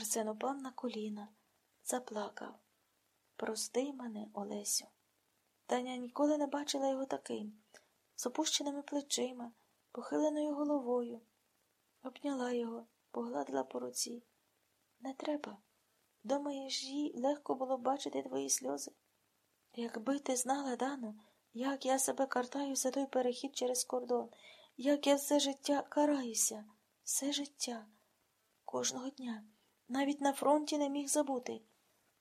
Арсен упав на коліна, заплакав. Прости мене, Олесю. Таня ніколи не бачила його таким, з опущеними плечима, похиленою головою. Обняла його, погладила по руці. Не треба. Думаєш, їй легко було бачити твої сльози? Якби ти знала, Дано, як я себе картаю за той перехід через кордон, як я все життя караюся, все життя, кожного дня, навіть на фронті не міг забути.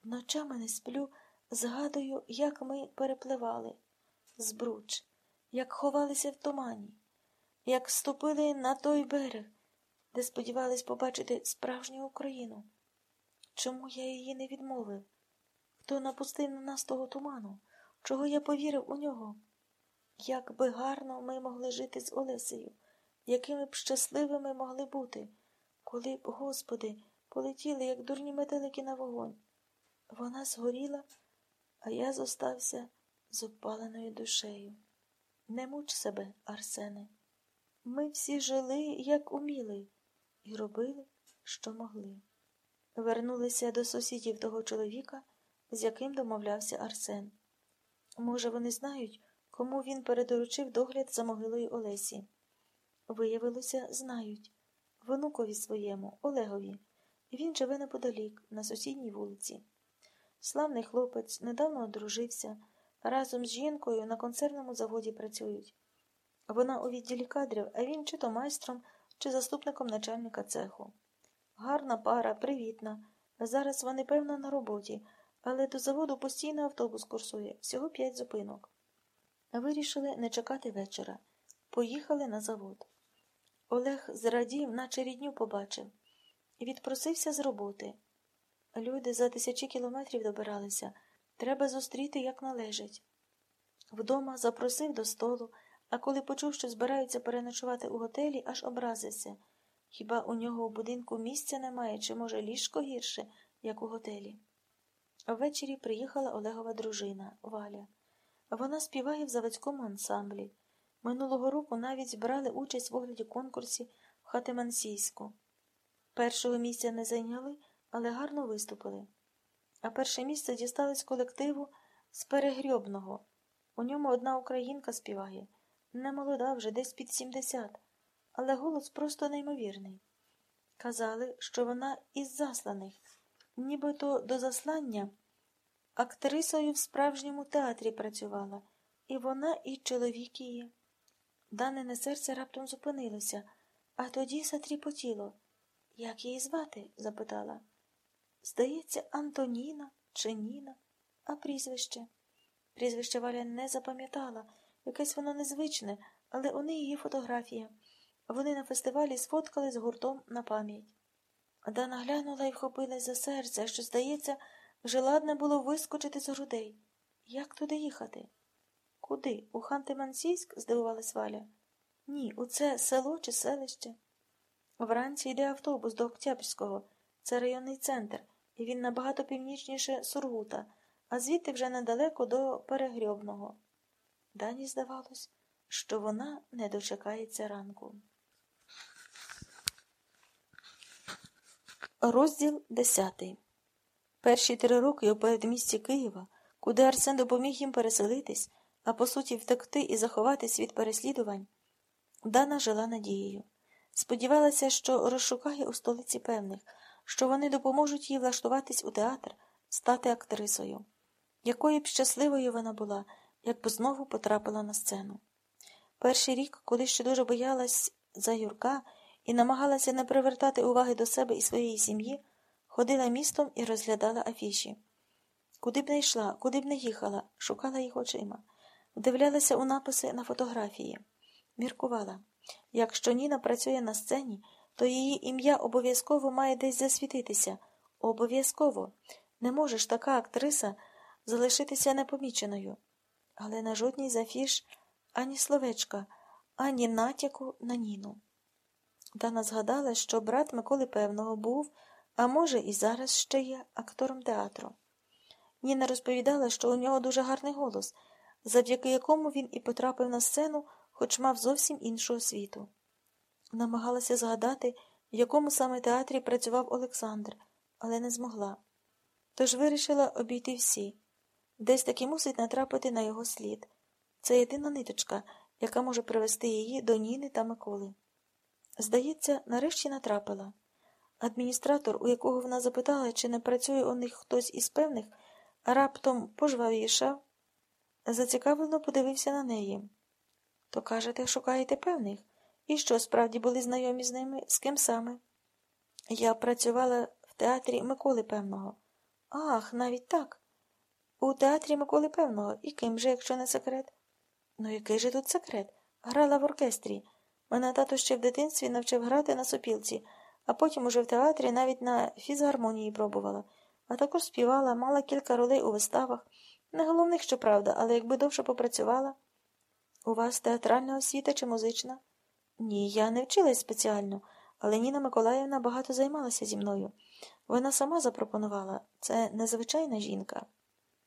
Ночами не сплю, згадую, як ми перепливали збруч, як ховалися в тумані, як ступили на той берег, де сподівались побачити справжню Україну. Чому я її не відмовив? Хто напустив на нас того туману? Чого я повірив у нього? Як би гарно ми могли жити з Олесею, якими б щасливими могли бути, коли б, Господи, полетіли, як дурні метелики на вогонь. Вона згоріла, а я зостався з опаленою душею. Не муч себе, Арсене. Ми всі жили, як уміли, і робили, що могли. Вернулися до сусідів того чоловіка, з яким домовлявся Арсен. Може, вони знають, кому він передоручив догляд за могилою Олесі. Виявилося, знають внукові своєму, Олегові, він живе неподалік, на сусідній вулиці. Славний хлопець недавно одружився, разом з жінкою на концерному заводі працюють. Вона у відділі кадрів, а він чи то майстром, чи заступником начальника цеху. Гарна пара, привітна. Зараз вони, певно, на роботі, але до заводу постійно автобус курсує, всього п'ять зупинок. Вирішили не чекати вечора. Поїхали на завод. Олег зрадів, наче рідню побачив, відпросився з роботи. Люди за тисячі кілометрів добиралися. Треба зустріти, як належить. Вдома запросив до столу, а коли почув, що збираються переночувати у готелі, аж образився. Хіба у нього у будинку місця немає, чи, може, ліжко гірше, як у готелі? Ввечері приїхала Олегова дружина, Валя. Вона співає в заводському ансамблі. Минулого року навіть збирали участь в огляді конкурсі в Хатимансійську. Першого місця не зайняли, але гарно виступили. А перше місце дісталось колективу з перегрьобного. У ньому одна українка співає. Не молода вже, десь під сімдесят, але голос просто неймовірний. Казали, що вона із засланих, нібито до заслання актрисою в справжньому театрі працювала, і вона, і чоловік її. Данине серце раптом зупинилося, а тоді затріпотіло. Як її звати? запитала. Здається, Антоніна чи Ніна, а прізвище. Прізвище Валя не запам'ятала, якесь воно незвичне, але у неї є фотографія. Вони на фестивалі сфоткали з гуртом на пам'ять. Дана глянула і вхопилась за серце, що, здається, вже ладне було вискочити з грудей. Як туди їхати? Куди? У Ханти-Мансійськ? здивувалась Валя. Ні, у це село чи селище. Вранці йде автобус до Октябрського, це районний центр, і він набагато північніше Сургута, а звідти вже недалеко до Перегрьобного. Дані здавалось, що вона не дочекається ранку. Розділ десятий. Перші три роки у передмісті Києва, куди Арсен допоміг їм переселитись, а по суті втекти і заховатись від переслідувань, Дана жила надією. Сподівалася, що розшукає у столиці певних, що вони допоможуть їй влаштуватись у театр, стати актрисою. Якою б щасливою вона була, якби знову потрапила на сцену. Перший рік, коли ще дуже боялась за Юрка і намагалася не привертати уваги до себе і своєї сім'ї, ходила містом і розглядала афіші. Куди б не йшла, куди б не їхала, шукала їх очима, вдивлялася у написи на фотографії, міркувала. Якщо Ніна працює на сцені, то її ім'я обов'язково має десь засвітитися. Обов'язково. Не можеш така актриса залишитися непоміченою. Але на жодній з афіш ані словечка, ані натяку на Ніну. Дана згадала, що брат Миколи Певного був, а може, і зараз ще є актором театру. Ніна розповідала, що у нього дуже гарний голос, завдяки якому він і потрапив на сцену, хоч мав зовсім іншу освіту. Намагалася згадати, в якому саме театрі працював Олександр, але не змогла. Тож вирішила обійти всі. Десь таки мусить натрапити на його слід. Це єдина ниточка, яка може привести її до Ніни та Миколи. Здається, нарешті натрапила. Адміністратор, у якого вона запитала, чи не працює у них хтось із певних, раптом пожвавішав, зацікавлено подивився на неї. То кажете, шукаєте певних? І що, справді були знайомі з ними? З ким саме? Я працювала в театрі Миколи Певного. Ах, навіть так. У театрі Миколи Певного. І ким же, якщо не секрет? Ну, який же тут секрет? Грала в оркестрі. Мене тато ще в дитинстві навчив грати на сопілці, а потім уже в театрі навіть на фізгармонії пробувала, а також співала, мала кілька ролей у виставах. Не головних, щоправда, але якби довше попрацювала. У вас театральна освіта чи музична? Ні, я не вчилась спеціально, але Ніна Миколаївна багато займалася зі мною. Вона сама запропонувала це незвичайна жінка.